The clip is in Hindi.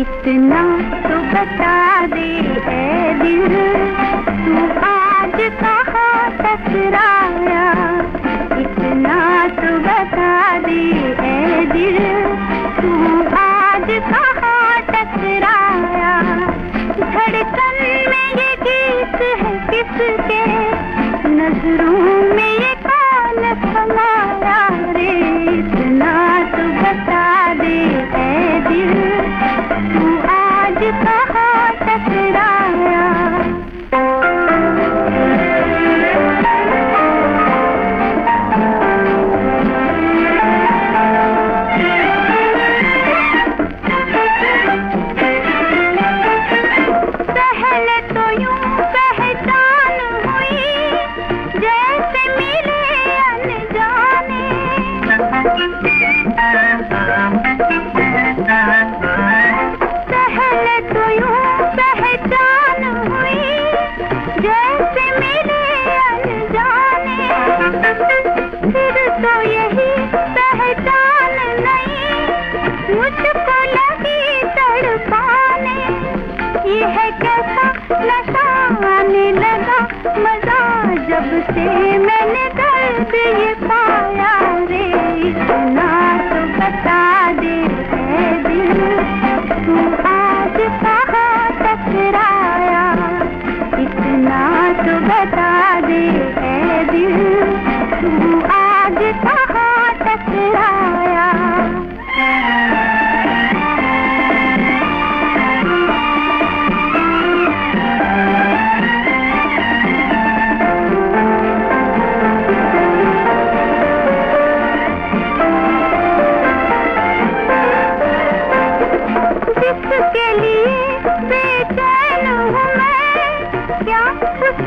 इतना तो बता दे है दिल मुझको लगी तड़पाने ये है कैसा नशा आने लगा? मज़ा जब से मैंने दर्द ये पाया रे, इतना तो बता दे दिल। तू आज कहाँ टकराया? इतना तो बता दे है दिल।